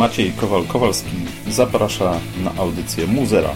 Maciej Kowal-Kowalski zaprasza na audycję Muzera.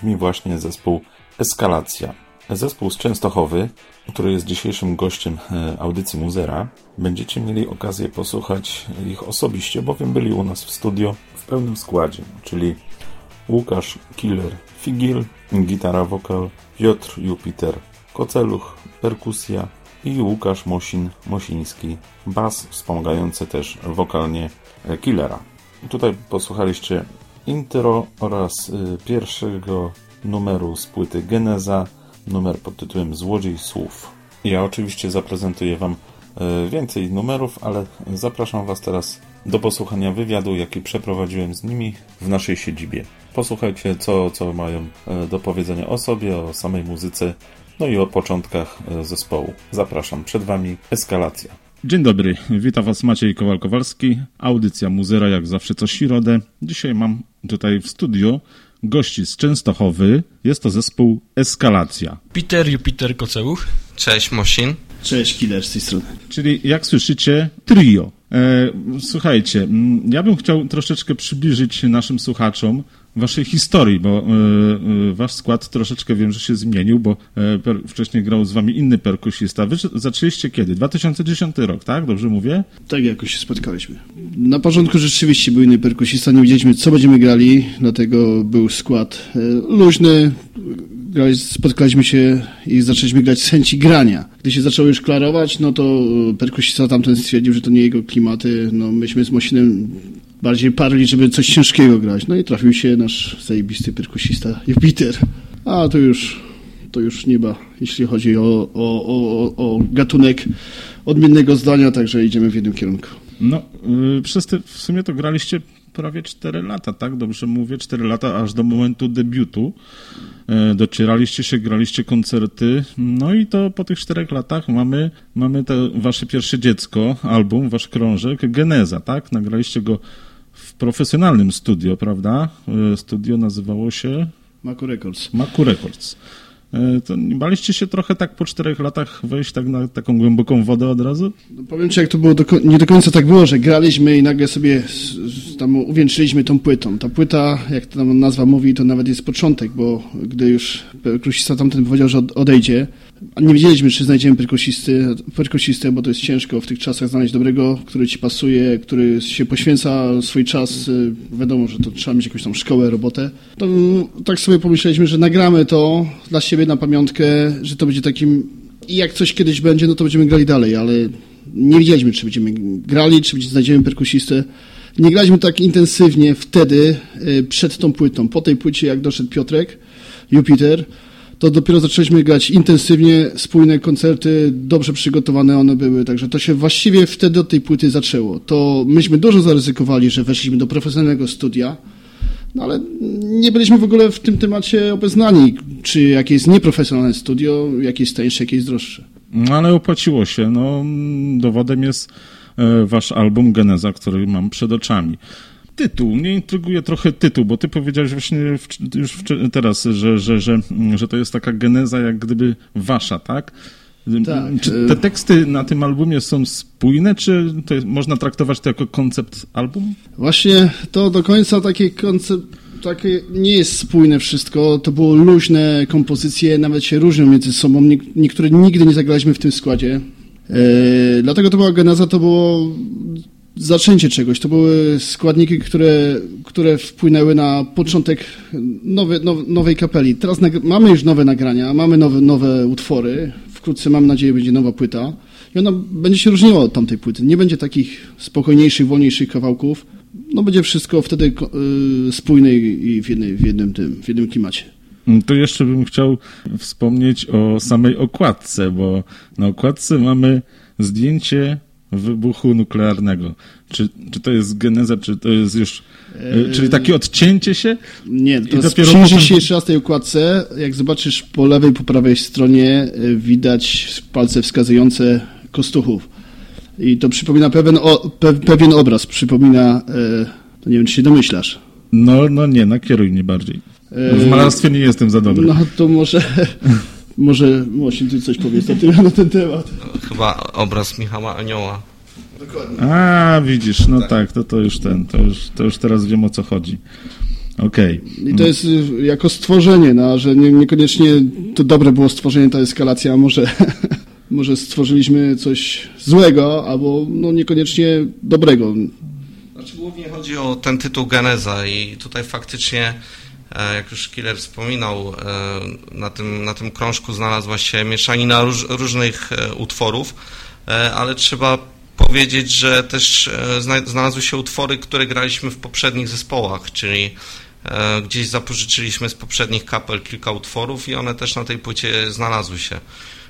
Brzmi właśnie zespół Eskalacja. Zespół z Częstochowy, który jest dzisiejszym gościem e, audycji Muzera. Będziecie mieli okazję posłuchać ich osobiście, bowiem byli u nas w studio w pełnym składzie, czyli Łukasz Killer Figil, gitara wokal, Piotr Jupiter Koceluch, perkusja i Łukasz Mosin Mosiński, bas wspomagający też wokalnie Killera. Tutaj posłuchaliście intro oraz y, pierwszego numeru z płyty Geneza, numer pod tytułem Złodziej Słów. Ja oczywiście zaprezentuję Wam y, więcej numerów, ale zapraszam Was teraz do posłuchania wywiadu, jaki przeprowadziłem z nimi w naszej siedzibie. Posłuchajcie, co, co mają y, do powiedzenia o sobie, o samej muzyce, no i o początkach zespołu. Zapraszam, przed Wami eskalacja. Dzień dobry, witam Was Maciej Kowal-Kowalski, audycja Muzera jak zawsze co środę. Dzisiaj mam tutaj w studio gości z Częstochowy, jest to zespół Eskalacja. Peter Jupiter Kocełuch. Cześć Mosin. Cześć Killer z tej strony. Czyli jak słyszycie, trio. E, słuchajcie, ja bym chciał troszeczkę przybliżyć naszym słuchaczom waszej historii, bo y, y, wasz skład troszeczkę wiem, że się zmienił, bo per, wcześniej grał z wami inny perkusista. Wy zaczęliście kiedy? 2010 rok, tak? Dobrze mówię? Tak jakoś się spotkaliśmy. Na początku rzeczywiście był inny perkusista, nie wiedzieliśmy co będziemy grali, dlatego był skład luźny, spotkaliśmy się i zaczęliśmy grać z chęci grania. Gdy się zaczęło już klarować, no to perkusista tamten stwierdził, że to nie jego klimaty, no myśmy z Mosinem bardziej parli, żeby coś ciężkiego grać. No i trafił się nasz zajebisty perkusista Jupiter. A to już, to już nieba, jeśli chodzi o, o, o, o gatunek odmiennego zdania, także idziemy w jednym kierunku. No, yy, przez te, w sumie to graliście prawie 4 lata, tak? Dobrze mówię, 4 lata aż do momentu debiutu. Yy, docieraliście się, graliście koncerty, no i to po tych 4 latach mamy, mamy to wasze pierwsze dziecko, album, wasz krążek, Geneza, tak? Nagraliście go w profesjonalnym studio, prawda? E, studio nazywało się... Maku Records. Maku Records. E, to nie baliście się trochę tak po czterech latach wejść tak na taką głęboką wodę od razu? No powiem ci, jak to było, do, nie do końca tak było, że graliśmy i nagle sobie tam uwieńczyliśmy tą płytą. Ta płyta, jak tam nazwa mówi, to nawet jest początek, bo gdy już perkusista tamten powiedział, że odejdzie, nie wiedzieliśmy, czy znajdziemy perkusisty, perkusistę, bo to jest ciężko w tych czasach znaleźć dobrego, który ci pasuje, który się poświęca swój czas. Y, wiadomo, że to trzeba mieć jakąś tam szkołę, robotę. To tak sobie pomyśleliśmy, że nagramy to dla siebie na pamiątkę, że to będzie takim i jak coś kiedyś będzie, no to będziemy grali dalej, ale nie wiedzieliśmy, czy będziemy grali, czy znajdziemy perkusistę. Nie graliśmy tak intensywnie wtedy, y, przed tą płytą. Po tej płycie, jak doszedł Piotrek, Jupiter, to dopiero zaczęliśmy grać intensywnie, spójne koncerty, dobrze przygotowane one były, także to się właściwie wtedy od tej płyty zaczęło. To myśmy dużo zaryzykowali, że weszliśmy do profesjonalnego studia, no ale nie byliśmy w ogóle w tym temacie obeznani, czy jakie jest nieprofesjonalne studio, jakie jest tańsze, jakie jest droższe. No ale opłaciło się. No, dowodem jest e, wasz album Geneza, który mam przed oczami tytuł. Mnie intryguje trochę tytuł, bo ty powiedziałeś właśnie w, już w, teraz, że, że, że, że to jest taka geneza jak gdyby wasza, tak? Tak. Czy te teksty na tym albumie są spójne, czy to jest, można traktować to jako koncept album? Właśnie to do końca taki koncept takie nie jest spójne wszystko. To było luźne kompozycje, nawet się różnią między sobą. Niektóre nigdy nie zagraliśmy w tym składzie. Yy, dlatego to była geneza, to było zaczęcie czegoś. To były składniki, które, które wpłynęły na początek nowy, now, nowej kapeli. Teraz mamy już nowe nagrania, mamy nowe, nowe utwory. Wkrótce, mam nadzieję, będzie nowa płyta. I ona będzie się różniła od tamtej płyty. Nie będzie takich spokojniejszych, wolniejszych kawałków. No będzie wszystko wtedy yy, spójne i w, jednej, w, jednym tym, w jednym klimacie. To jeszcze bym chciał wspomnieć o samej okładce, bo na okładce mamy zdjęcie wybuchu nuklearnego. Czy, czy to jest geneza, czy to jest już... Eee... Czyli takie odcięcie się? Nie, to jest, przyjrzyj potem... się jeszcze raz tej układce. Jak zobaczysz po lewej, po prawej stronie e, widać palce wskazujące kostuchów. I to przypomina pewien, o, pe, pewien obraz. Przypomina... E, to nie wiem, czy się domyślasz. No, no nie, nakieruj mnie bardziej. E, w malarstwie nie jestem za dobry. No to może... Może Mosin ty coś powiedz na, tym, na ten temat. Chyba obraz Michała Anioła. Dokładnie. A, widzisz, no tak, tak to, to już ten, to już, to już teraz wiem o co chodzi. Okej. I to jest y, jako stworzenie, no, że nie, niekoniecznie to dobre było stworzenie, ta eskalacja, a może, może stworzyliśmy coś złego, albo no, niekoniecznie dobrego. Znaczy głównie chodzi o ten tytuł Geneza i tutaj faktycznie, jak już Killer wspominał, e, na tym, na tym krążku znalazła się mieszanina róż, różnych e, utworów, e, ale trzeba powiedzieć, że też e, zna- znalazły się utwory, które graliśmy w poprzednich zespołach, czyli e, gdzieś zapożyczyliśmy z poprzednich kapel kilka utworów i one też na tej płycie znalazły się.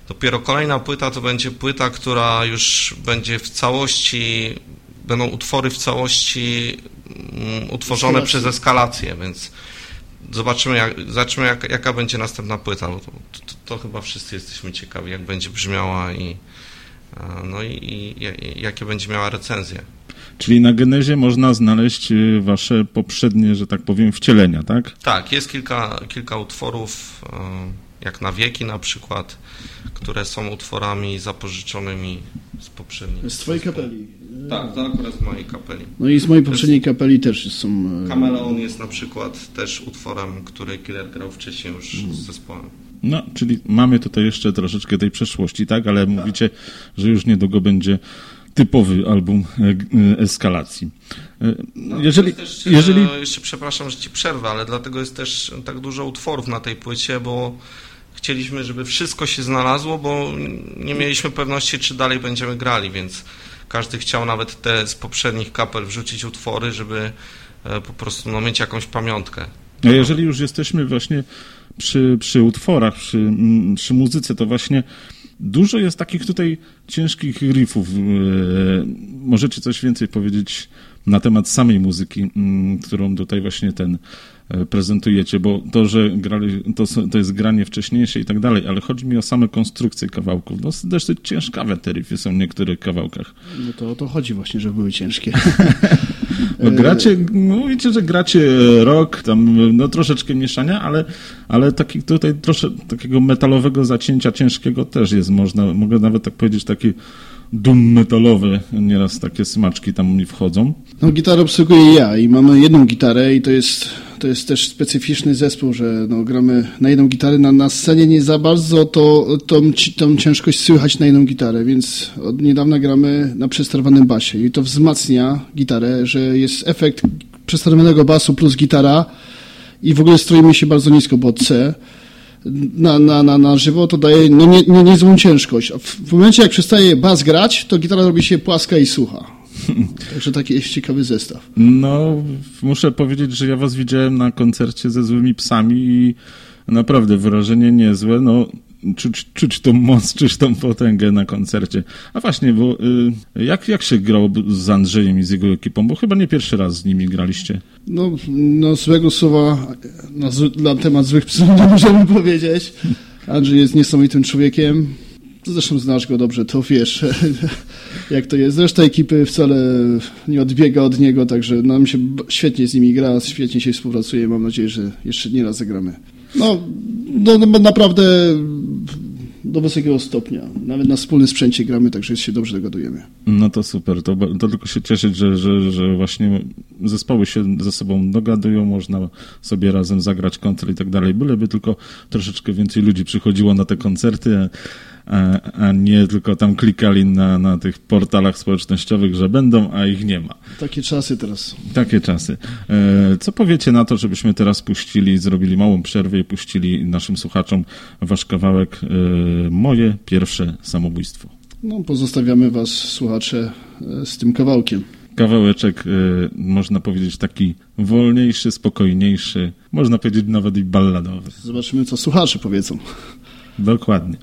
Dopiero kolejna płyta to będzie płyta, która już będzie w całości, będą utwory w całości mm, utworzone przez eskalację, więc zobaczymy, jak, zobaczymy jak, jaka będzie następna płyta. Bo to, to, to chyba wszyscy jesteśmy ciekawi, jak będzie brzmiała i, e, no i, i, i jakie będzie miała recenzję. Czyli na Genezie można znaleźć y, wasze poprzednie, że tak powiem, wcielenia, tak? Tak, jest kilka, kilka utworów, e, jak na wieki na przykład, które są utworami zapożyczonymi z poprzednich. Z twojej kapeli. Tak, to akurat z mojej kapeli. No i z mojej poprzedniej kapeli też są... e, Kameleon jest na przykład też utworem, który Killer grał wcześniej już z zespołem. No, czyli mamy tutaj jeszcze troszeczkę tej przeszłości, tak? Ale mówicie, że już niedługo będzie typowy album e, e, eskalacji. E, Jeżeli, też, jeżeli e, Jeszcze przepraszam, że ci przerwę, ale dlatego jest też tak dużo utworów na tej płycie, bo chcieliśmy, żeby wszystko się znalazło, bo nie mieliśmy pewności, czy dalej będziemy grali, więc każdy chciał nawet te z poprzednich kapel wrzucić utwory, żeby e, po prostu no, mieć jakąś pamiątkę. A jeżeli już jesteśmy właśnie przy, przy utworach, przy, mm, przy muzyce, to właśnie dużo jest takich tutaj ciężkich riffów. E, Możecie coś więcej powiedzieć na temat samej muzyki, mm, którą tutaj właśnie ten prezentujecie, bo to, że grali, to, to jest granie wcześniejsze i tak dalej, ale chodzi mi o same konstrukcje kawałków. No dosyć ciężkawe te riffy są w niektórych kawałkach. No to o to chodzi właśnie, że były ciężkie. No, gracie, mówicie, że gracie rock, tam no troszeczkę mieszania, ale, ale taki tutaj trosze, takiego metalowego zacięcia ciężkiego też jest, można, mogę nawet tak powiedzieć, takie dum metalowe, nieraz takie smaczki tam mi wchodzą. No gitarę obsługuję ja i mamy jedną gitarę i to jest, to jest też specyficzny zespół, że no, gramy na jedną gitarę, na, na scenie nie za bardzo to, tą, tą ciężkość słychać na jedną gitarę, więc od niedawna gramy na przesterowanym basie i to wzmacnia gitarę, że jest efekt przesterowanego basu plus gitara i w ogóle stroimy się bardzo nisko, bo C na, na, na, na żywo to daje no, nie, nie, niezłą ciężkość. A w, w momencie jak przestaje bas grać, to gitara robi się płaska i sucha. Także taki jest ciekawy zestaw. No, muszę powiedzieć, że ja was widziałem na koncercie ze złymi psami i naprawdę wrażenie niezłe, no czuć, czuć tą moc, czuć tą potęgę na koncercie. A właśnie, bo y, jak, jak się grało z Andrzejem i z jego ekipą? Bo chyba nie pierwszy raz z nimi graliście. No, no złego słowa na, na temat złych psów nie możemy powiedzieć. Andrzej jest niesamowitym człowiekiem. Zresztą znasz go dobrze, to wiesz, jak to jest. Reszta ekipy wcale nie odbiega od niego, także nam się b- świetnie z nimi gra, świetnie się współpracuje. Mam nadzieję, że jeszcze nie raz zagramy. No, no, no naprawdę do wysokiego stopnia. Nawet na wspólnym sprzęcie gramy, także się dobrze dogadujemy. No to super, to, to tylko się cieszyć, że, że, że właśnie zespoły się ze sobą dogadują, można sobie razem zagrać koncert i tak dalej, byleby tylko troszeczkę więcej ludzi przychodziło na te koncerty, a, a nie tylko tam klikali na, na tych portalach społecznościowych, że będą, a ich nie ma. Takie czasy teraz. Takie czasy. E, Co powiecie na to, żebyśmy teraz puścili, zrobili małą przerwę i puścili naszym słuchaczom wasz kawałek e, Moje pierwsze samobójstwo? No, pozostawiamy Was, słuchacze, e, z tym kawałkiem. kawałeczek, y, można powiedzieć, taki wolniejszy, spokojniejszy, można powiedzieć nawet i balladowy. Zobaczymy, co słuchacze powiedzą. Dokładnie.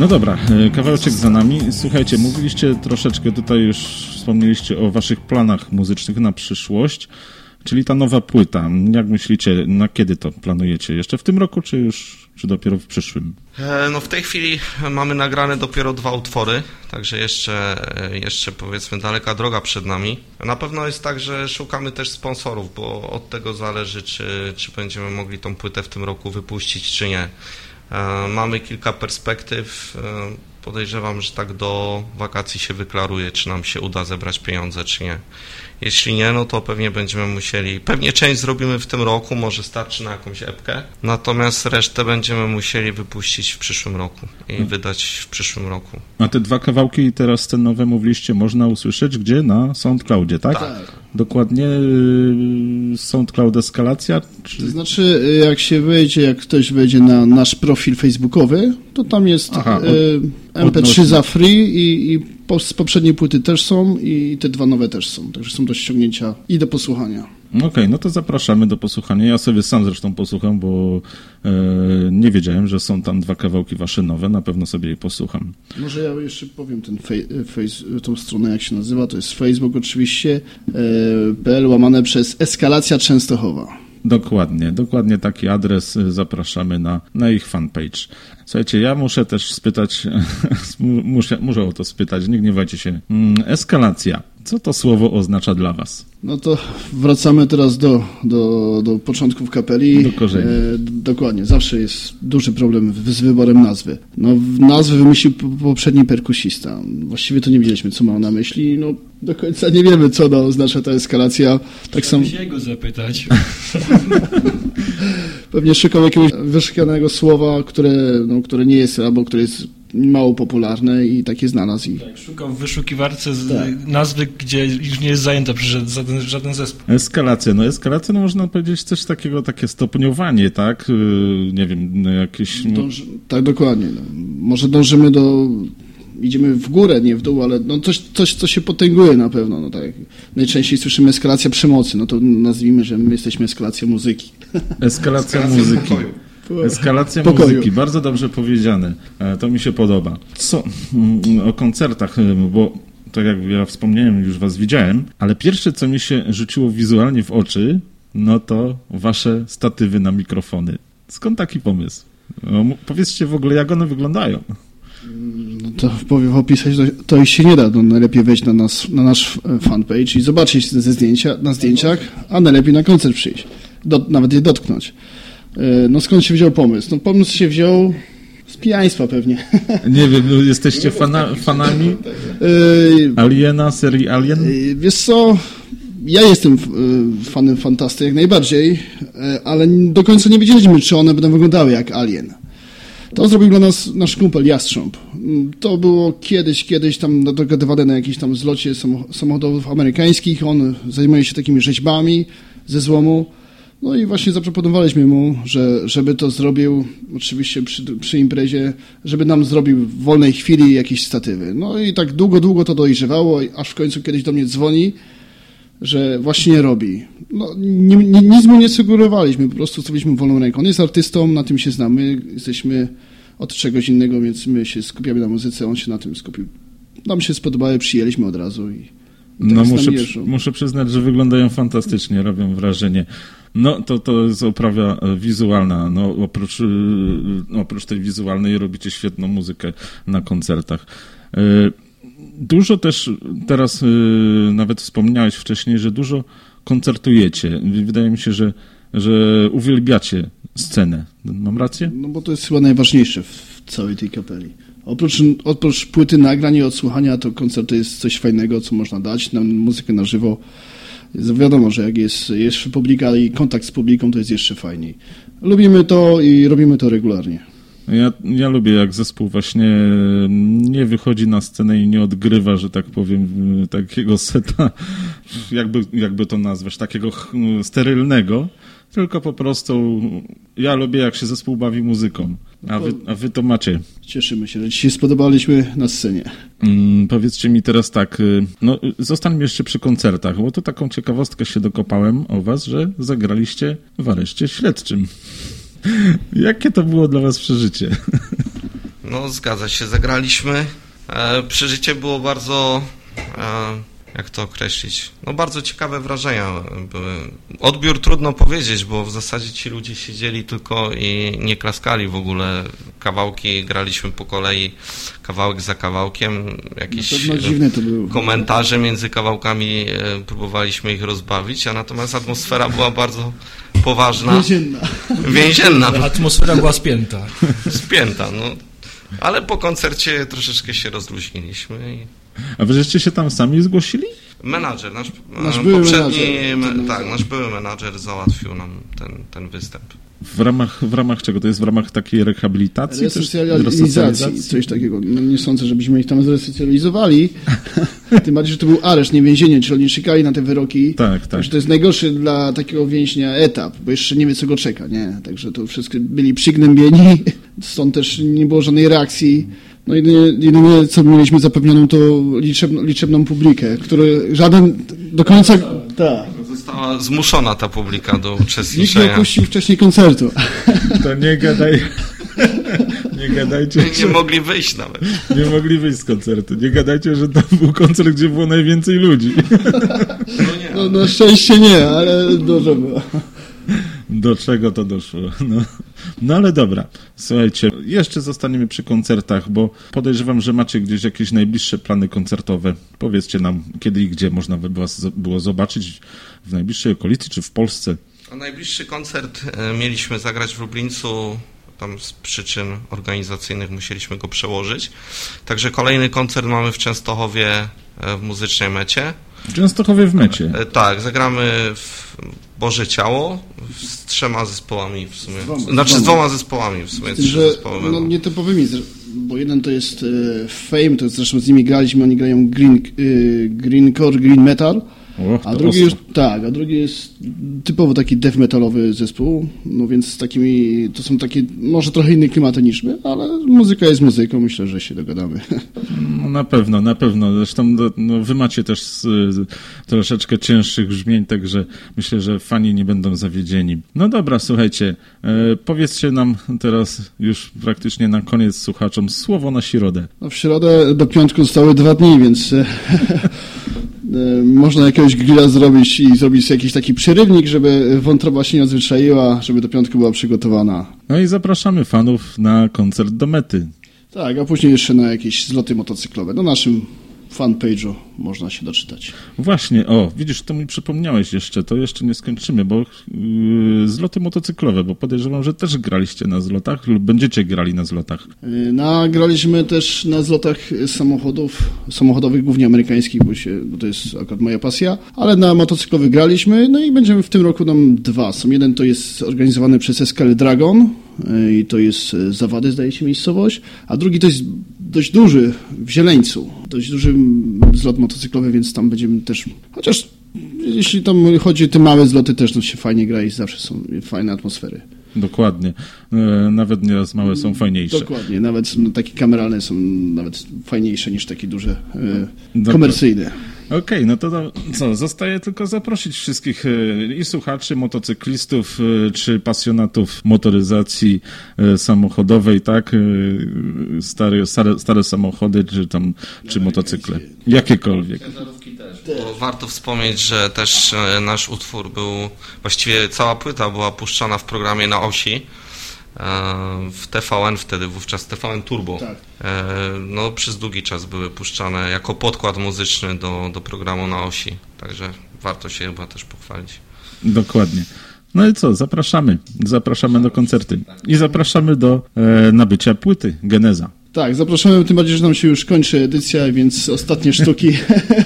No dobra, e, kawałeczek za nami. Słuchajcie, mówiliście troszeczkę tutaj już, wspomnieliście o waszych planach muzycznych na przyszłość, czyli ta nowa płyta. Jak myślicie, na kiedy to planujecie? Jeszcze w tym roku, czy już, czy dopiero w przyszłym? E, No w tej chwili mamy nagrane dopiero dwa utwory, także jeszcze, e, jeszcze powiedzmy daleka droga przed nami. Na pewno jest tak, że szukamy też sponsorów, bo od tego zależy, czy, czy będziemy mogli tą płytę w tym roku wypuścić, czy nie. E, Mamy kilka perspektyw. e, Podejrzewam, że tak do wakacji się wyklaruje, czy nam się uda zebrać pieniądze, czy nie. Jeśli nie, no to pewnie będziemy musieli. Pewnie część zrobimy w tym roku, może starczy na jakąś epkę. Natomiast resztę będziemy musieli wypuścić w przyszłym roku i wydać w przyszłym roku. A te dwa kawałki teraz te nowe mówiliście, można usłyszeć gdzie? Na SoundCloudzie, tak? Tak. Dokładnie yy, SoundCloud eskalacja? Czy... To znaczy, jak się wejdzie, jak ktoś wejdzie na nasz profil facebookowy, to tam jest Aha, e, od- MP3 odnośnie. za free i, i z poprzedniej płyty też są i te dwa nowe też są. Także są do ściągnięcia i do posłuchania. Okej, no to zapraszamy do posłuchania. Ja sobie sam zresztą posłucham, bo e, nie wiedziałem, że są tam dwa kawałki wasze nowe. Na pewno sobie je posłucham. Może ja jeszcze powiem ten fejs, tą stronę, jak się nazywa. To jest Facebook oczywiście, e, PL łamane przez Eskalacja Częstochowa. Dokładnie, dokładnie taki adres. y, Zapraszamy na, na ich fanpage. Słuchajcie, ja muszę też spytać, muszę, muszę o to spytać, nie gniewajcie się. Mm, Eskalacja. Co to słowo oznacza dla was? No to wracamy teraz do, do, do początków kapeli. Do korzeni. E, dokładnie, zawsze jest duży problem z wyborem nazwy. No, nazwę wymyślił poprzedni perkusista. Właściwie to nie wiedzieliśmy, co miał na myśli. No, do końca nie wiemy, co no, oznacza ta eskalacja. Tak samo się go zapytać. pewnie szukał jakiegoś wyszukanego słowa, które, no, które nie jest, albo które jest mało popularne i takie znalazł. I, Tak, szukał w wyszukiwarce z nazwy, gdzie już nie jest zajęta przez żaden, żaden zespół. Eskalacja. No eskalacja, no można powiedzieć coś takiego, takie stopniowanie, tak? Y, Nie wiem, no jakieś... Dąży, tak, dokładnie. No. Może dążymy do. Idziemy w górę, nie w dół, ale no coś, coś, co się potęguje na pewno. No tak. Najczęściej słyszymy eskalacja przemocy, no to nazwijmy, że my jesteśmy eskalacją muzyki. Eskalacja muzyki. Eskalacja Pokoju. muzyki, bardzo dobrze powiedziane. E, To mi się podoba. Co mm, o koncertach, e, bo tak jak ja wspomniałem, już was widziałem, ale pierwsze, co mi się rzuciło wizualnie w oczy, no to wasze statywy na mikrofony. Skąd taki pomysł? No, powiedzcie w ogóle, jak one wyglądają. No to powiem opisać, to, to już się nie da. No, najlepiej wejść na, nas, na nasz fanpage i zobaczyć ze zdjęcia, na zdjęciach, a najlepiej na koncert przyjść. Do, nawet je dotknąć. E, No skąd się wziął pomysł? No pomysł się wziął z pijaństwa pewnie. Nie wiem, no, jesteście fana, fanami E, Aliena, serii Alien? E, Wiesz co, ja jestem e, fanem Fantasty jak najbardziej, ale do końca nie wiedzieliśmy, czy one będą wyglądały jak Alien. To zrobił dla nas nasz kumpel Jastrząb. Mm, To było kiedyś, kiedyś tam dogadywane na jakimś tam zlocie samoch- samochodów amerykańskich. On zajmuje się takimi rzeźbami ze złomu. No i właśnie zaproponowaliśmy mu, że, żeby to zrobił, oczywiście przy, przy imprezie, żeby nam zrobił w wolnej chwili jakieś statywy. No i tak długo, długo to dojrzewało, aż w końcu kiedyś do mnie dzwoni, że właśnie robi. No, nie, nie, nic mu nie sugerowaliśmy, po prostu zrobiliśmy wolną ręką. On jest artystą, na tym się znamy, jesteśmy od czegoś innego, więc my się skupiamy na muzyce, on się na tym skupił. Nam się spodobały, przyjęliśmy od razu i, i No muszę, muszę przyznać, że wyglądają fantastycznie, robią wrażenie. No to, to jest oprawa e, wizualna. No, oprócz, e, oprócz tej wizualnej robicie świetną muzykę na koncertach. E, Dużo też teraz e, nawet wspomniałeś wcześniej, że dużo koncertujecie. Wydaje mi się, że, że uwielbiacie scenę. Mam rację? No bo to jest chyba najważniejsze w całej tej kapeli. Oprócz, oprócz płyty nagrań i odsłuchania, to koncert to jest coś fajnego, co można dać, na muzykę na żywo. Wiadomo, że jak jest jeszcze publika i kontakt z publiką, to jest jeszcze fajniej. Lubimy to i robimy to regularnie. Ja, ja lubię, jak zespół właśnie nie wychodzi na scenę i nie odgrywa, że tak powiem, takiego seta, jakby, jakby to nazwać, takiego ch- sterylnego, tylko po prostu ja lubię, jak się zespół bawi muzyką, a wy, a wy to macie. Cieszymy się, że Ci się spodobaliśmy na scenie. Mm, powiedzcie mi teraz tak, y, no zostańmy jeszcze przy koncertach, bo to taką ciekawostkę się dokopałem o was, że zagraliście w areszcie śledczym. Jakie to było dla was przeżycie? No, zgadza się, zagraliśmy. E, przeżycie było bardzo, e, jak to określić, no bardzo ciekawe wrażenia były. Odbiór trudno powiedzieć, bo w zasadzie ci ludzie siedzieli tylko i nie klaskali w ogóle. Kawałki graliśmy po kolei, kawałek za kawałkiem. Jakieś pewno dziwne to było. komentarze między kawałkami, e, próbowaliśmy ich rozbawić, a natomiast atmosfera była bardzo poważna, Więzienna. więzienna, Atmosfera była spięta. spięta, no. Ale po koncercie troszeczkę się rozluźniliśmy i A wy żeście się tam sami zgłosili? menadżer, nasz, Nasz e, były poprzedni, menadżer. me, tak, nasz były menadżer załatwił nam ten, ten występ. W ramach, w ramach czego? To jest w ramach takiej rehabilitacji? Resocjalizacji, Resocjalizacji? coś takiego. No, nie sądzę, żebyśmy ich tam zresocjalizowali. Tym bardziej, że to był areszt, nie więzienie, czyli oni czekali na te wyroki. Tak, tak. Także to jest najgorszy dla takiego więźnia etap, bo jeszcze nie wie, co go czeka, nie? Także to wszyscy byli przygnębieni, stąd też nie było żadnej reakcji. No jedynie, jedynie co mieliśmy zapewnioną, to liczebną, liczebną publikę, który żaden do końca... Tak. Została zmuszona ta publika do Nikt nie uczestniczenia. opuścił wcześniej koncertu. To nie gadaj. Nie gadajcie, Nie że mogli wyjść nawet. nie mogli wyjść z koncertu. Nie gadajcie, że to był koncert, gdzie było najwięcej ludzi. No, na szczęście nie, ale dużo było. Do czego to doszło? No. no ale dobra, słuchajcie, jeszcze zostaniemy przy koncertach, bo podejrzewam, że macie gdzieś jakieś najbliższe plany koncertowe. Powiedzcie nam, kiedy i gdzie można by było, zobaczyć w najbliższej okolicy, czy w Polsce. A najbliższy koncert e, mieliśmy zagrać w Lublińcu. Tam z przyczyn organizacyjnych musieliśmy go przełożyć. Także kolejny koncert mamy w Częstochowie e, w muzycznej mecie. W Częstochowie w mecie. E, Tak, zagramy w Boże Ciało z trzema zespołami w sumie. dwoma, znaczy z dwoma. zespołami w sumie, Z tym, trzy że zespoły no, nietypowymi, bo jeden to jest e, Fame, to jest zresztą z nimi graliśmy, oni grają green, e, green core, green metal, A drugi już, tak, a drugi jest typowo taki death metalowy zespół, no więc z takimi, to są takie, może trochę inne klimaty niż my, ale muzyka jest muzyką, myślę, że się dogadamy. No, na pewno, na pewno. Zresztą no, no, wy macie też z, troszeczkę cięższych brzmień, także myślę, że fani nie będą zawiedzieni. No dobra, słuchajcie, e, powiedzcie nam teraz już praktycznie na koniec słuchaczom słowo na środę. No w środę do piątku zostały dwa dni, więc e, można jakiegoś grilla zrobić i zrobić jakiś taki przerywnik, żeby wątroba się nie odzwyczaiła, żeby do piątku była przygotowana. No i zapraszamy fanów na koncert do mety. Tak, a później jeszcze na jakieś zloty motocyklowe. Na naszym fanpage'u można się doczytać. Właśnie, o, widzisz, to mi przypomniałeś jeszcze, to jeszcze nie skończymy, bo yy, zloty motocyklowe, bo podejrzewam, że też graliście na zlotach lub będziecie grali na zlotach. Yy, Nagraliśmy też na zlotach samochodów, samochodowych, głównie amerykańskich, bo, się, bo to jest akurat moja pasja, ale na motocyklowych graliśmy, no i będziemy w tym roku nam dwa. Są jeden to jest organizowany przez Escale Dragon yy, i to jest yy, Zawady, zdaje się, miejscowość, a drugi to jest dość duży w Zieleńcu, dość duży zlot motocyklowy, więc tam będziemy też, chociaż jeśli tam chodzi o te małe zloty też no się fajnie gra i zawsze są fajne atmosfery. Dokładnie. E, nawet nieraz małe są fajniejsze. Dokładnie, nawet takie kameralne są nawet fajniejsze niż takie duże e, komercyjne. Okej, no to do, co, zostaje tylko zaprosić wszystkich e, i słuchaczy, motocyklistów, e, czy pasjonatów motoryzacji e, samochodowej, tak? Stare, stare, stare samochody, czy tam, czy motocykle. Jakiekolwiek. Bo warto wspomnieć, że też nasz utwór był, właściwie cała płyta była puszczana w programie na osi w TVN wtedy, wówczas TVN Turbo. Tak. E, No, przez długi czas były puszczane jako podkład muzyczny do, do programu na osi, także warto się chyba też pochwalić. Dokładnie. No i co, zapraszamy. Zapraszamy do koncerty. I zapraszamy do e, nabycia płyty Geneza. Tak, zapraszamy, tym bardziej, że nam się już kończy edycja, więc ostatnie sztuki.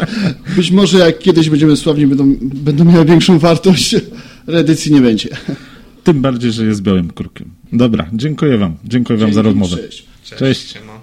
Być może jak kiedyś będziemy sławni, będą, będą miały większą wartość. Reedycji nie będzie. Tym bardziej, że jest białym kurkiem. Dobra, dziękuję wam. Dziękuję wam za rozmowę. Cześć. Cześć. Siema.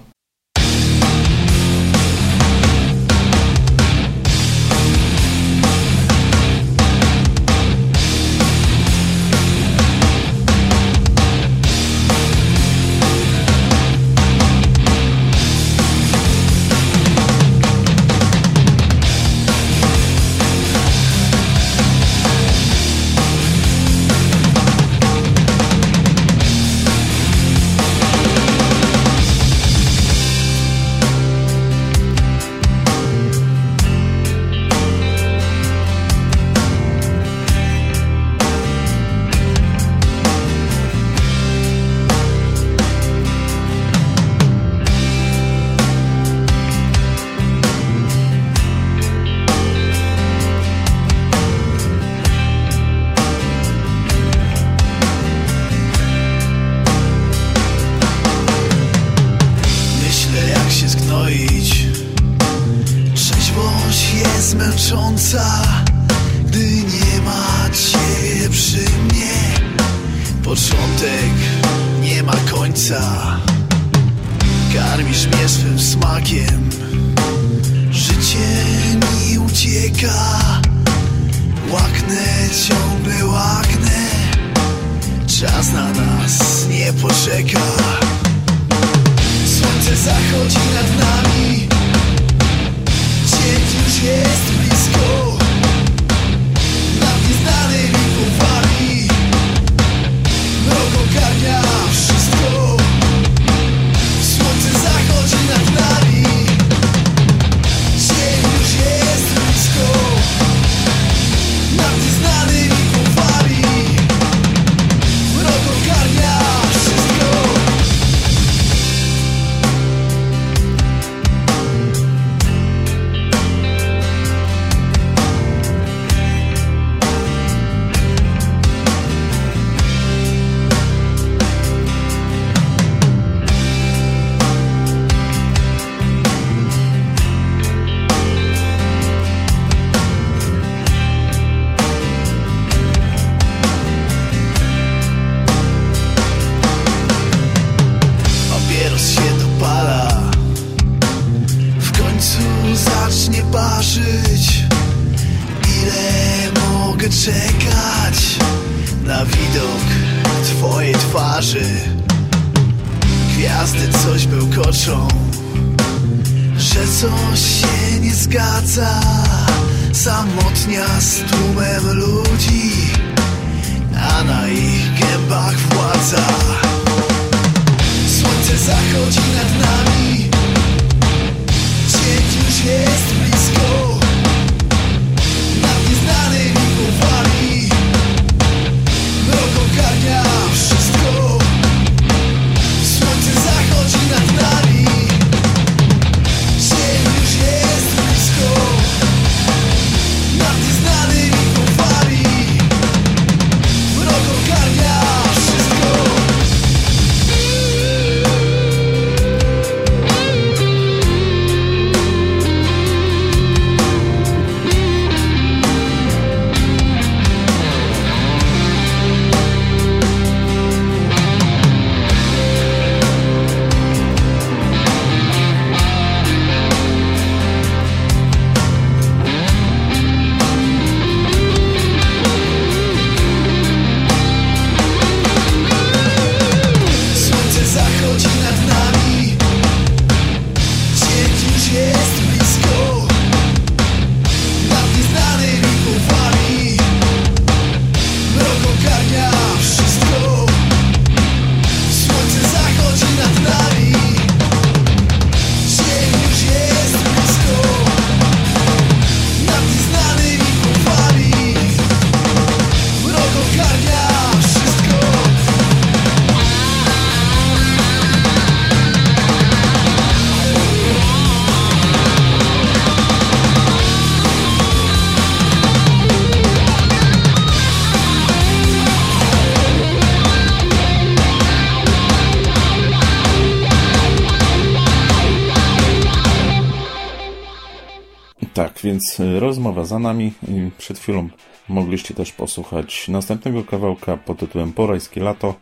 więc e, rozmowa za nami. Przed chwilą mogliście też posłuchać następnego kawałka pod tytułem Porajskie Lato.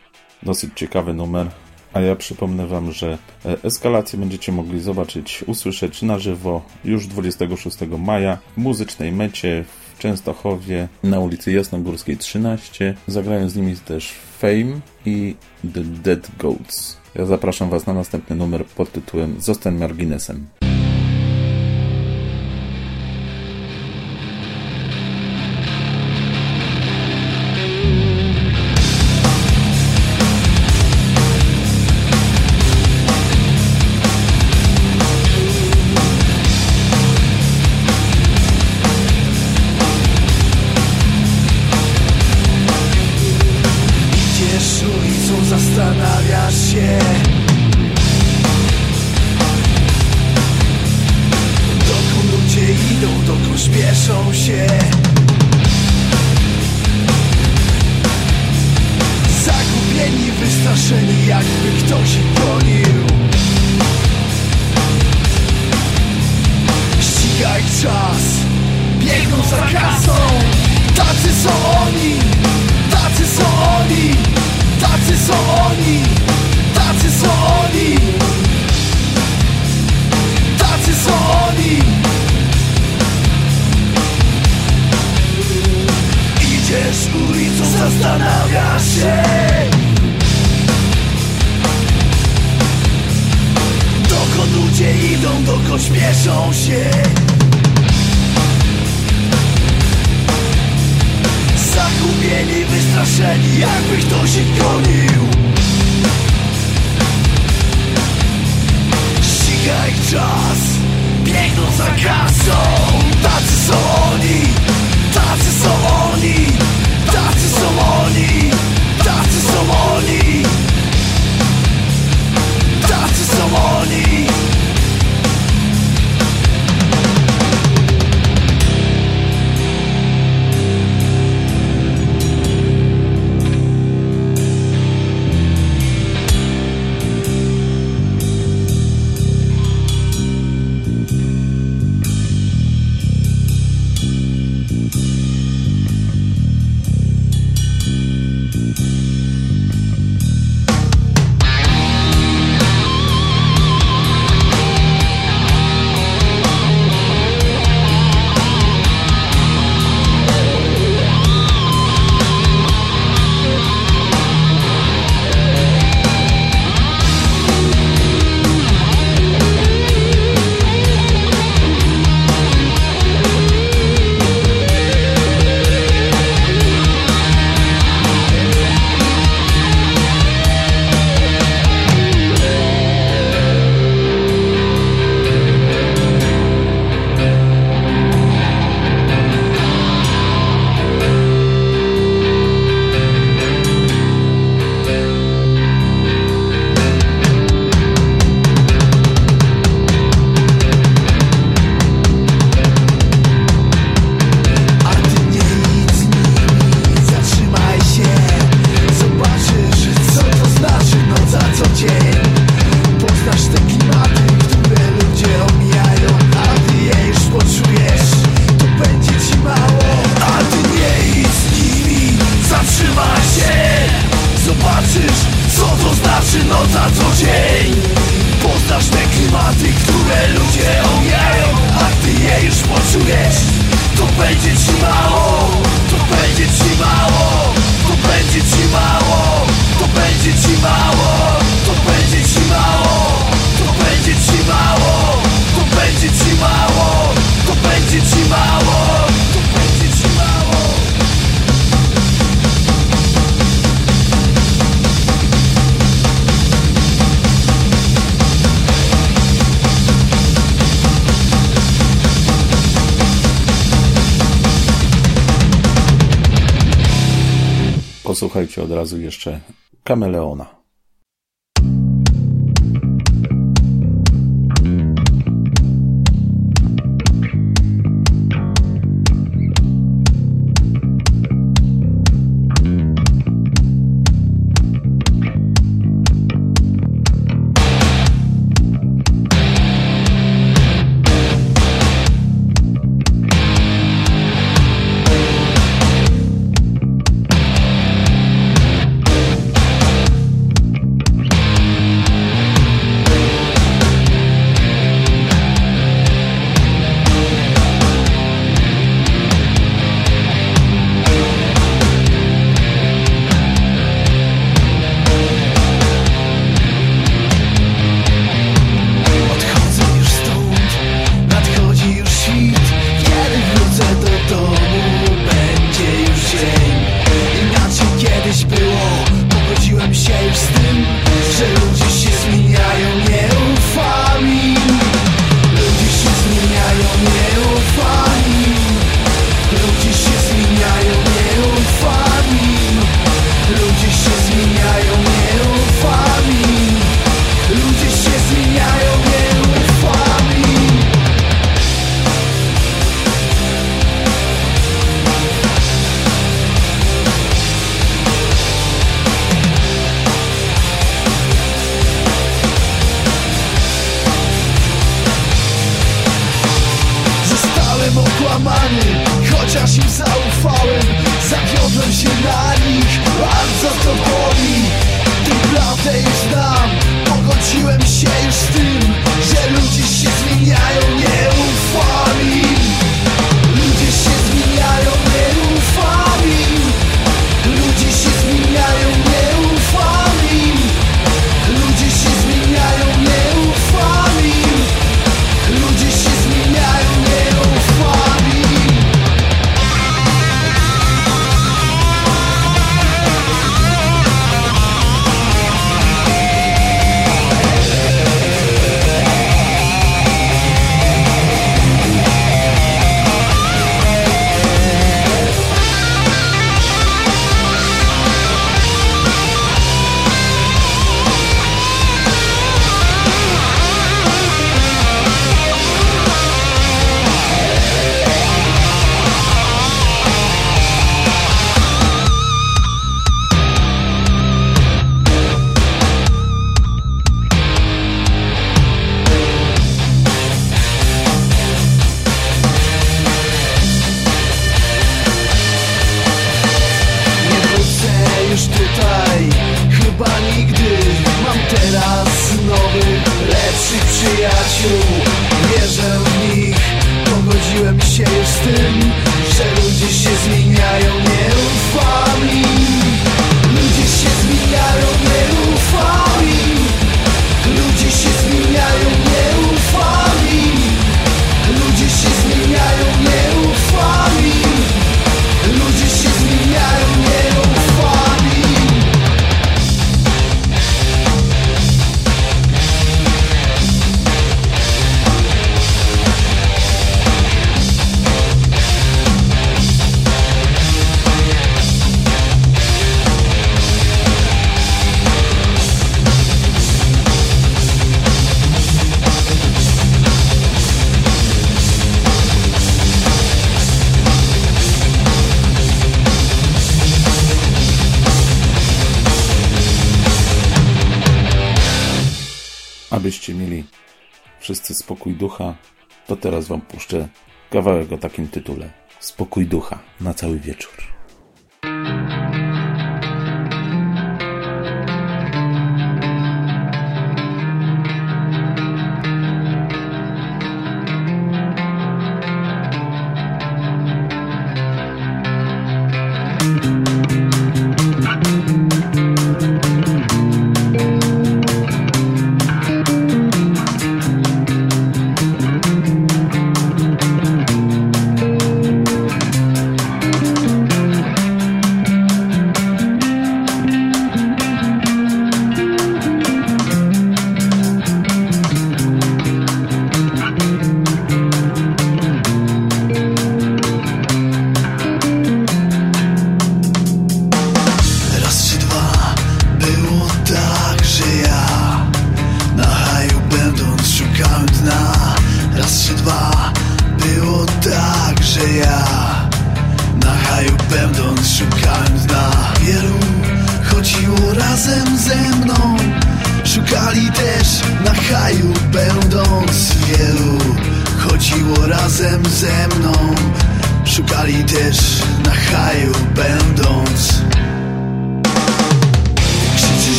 Dosyć ciekawy numer. A ja przypomnę Wam, że e, eskalację będziecie mogli zobaczyć, usłyszeć na żywo już 26 maja w muzycznej mecie w Częstochowie na ulicy Jasnogórskiej 13. Zagrają z nimi też Fame i The Dead Goats. Ja zapraszam Was na następny numer pod tytułem Zostań marginesem. od razu jeszcze kameleona. kawałek o takim tytule. Spokój ducha na cały wieczór.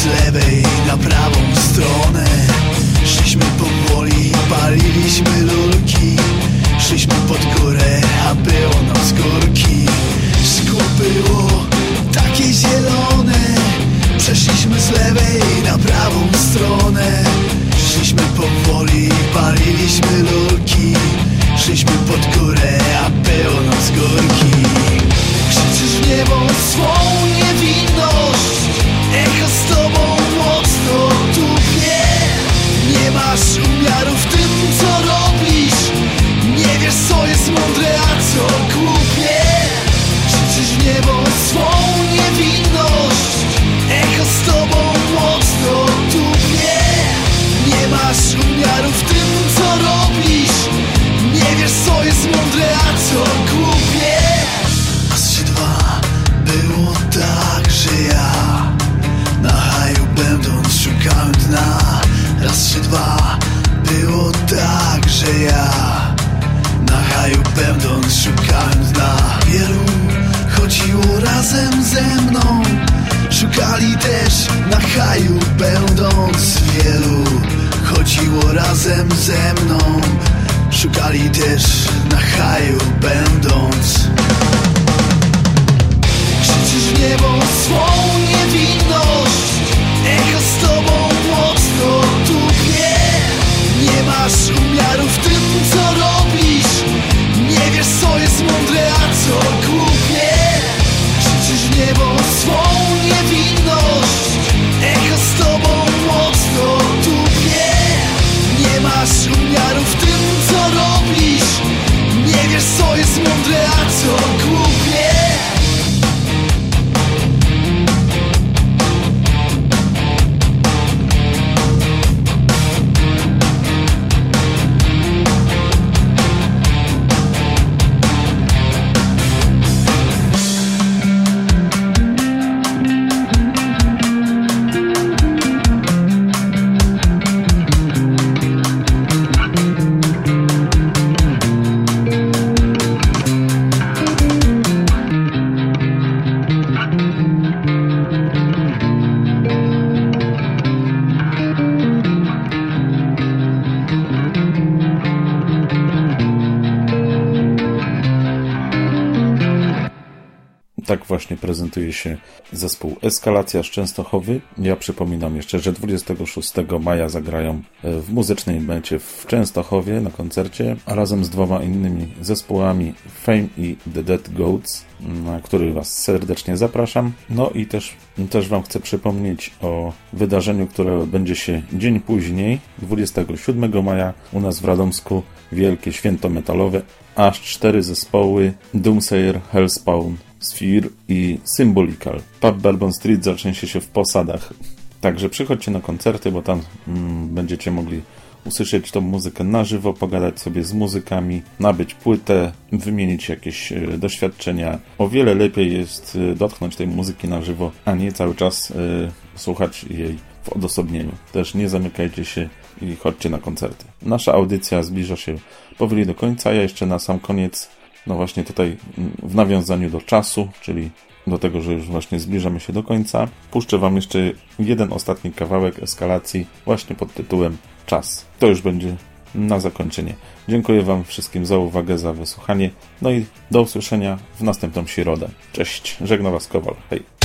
z lewej na prawą stronę. Szliśmy powoli, paliliśmy lulki. Szliśmy pod górę, a było nas górki. Szkło było takie zielone. Przeszliśmy z lewej na prawą stronę. Szliśmy powoli, paliliśmy lulki. Szliśmy pod górę, a było nas górki. Krzyczysz w niebo swą niewinność. masz umiaru w tym co robisz. Nie wiesz co jest mądre, a co głupie. Haju będąc wielu Chodziło razem ze mną. Szukali też na haju będąc. Krzyczysz w niebo swą niewinność Echo z tobą mocno tupie Nie masz umiaru w tym co robisz. Nie wiesz co jest mądre, a co głupie prezentuje się zespół Eskalacja z Częstochowy. Ja przypominam jeszcze, że 26 maja zagrają e, w muzycznej mecie w Częstochowie na koncercie, a razem z dwoma innymi zespołami Fame i The Dead Goats, na który Was serdecznie zapraszam. No i też, też Wam chcę przypomnieć o wydarzeniu, które będzie się dzień później, 27 maja u nas w Radomsku, wielkie święto metalowe, aż cztery zespoły Doomsayer, Hellspawn, Sphere i Symbolical. Pub Bourbon Street zaczęcie się w posadach. Także przychodźcie na koncerty, bo tam mm, będziecie mogli usłyszeć tą muzykę na żywo, pogadać sobie z muzykami, nabyć płytę, wymienić jakieś e, doświadczenia. O wiele lepiej jest e, dotknąć tej muzyki na żywo, a nie cały czas e, słuchać jej w odosobnieniu. Też nie zamykajcie się i chodźcie na koncerty. Nasza audycja zbliża się powoli do końca. Ja jeszcze na sam koniec no właśnie tutaj w nawiązaniu do czasu, czyli do tego, że już właśnie zbliżamy się do końca, puszczę Wam jeszcze jeden ostatni kawałek eskalacji właśnie pod tytułem Czas. To już będzie na zakończenie. Dziękuję Wam wszystkim za uwagę, za wysłuchanie, no i do usłyszenia w następną środę. Cześć, żegna Was Kowal, hej.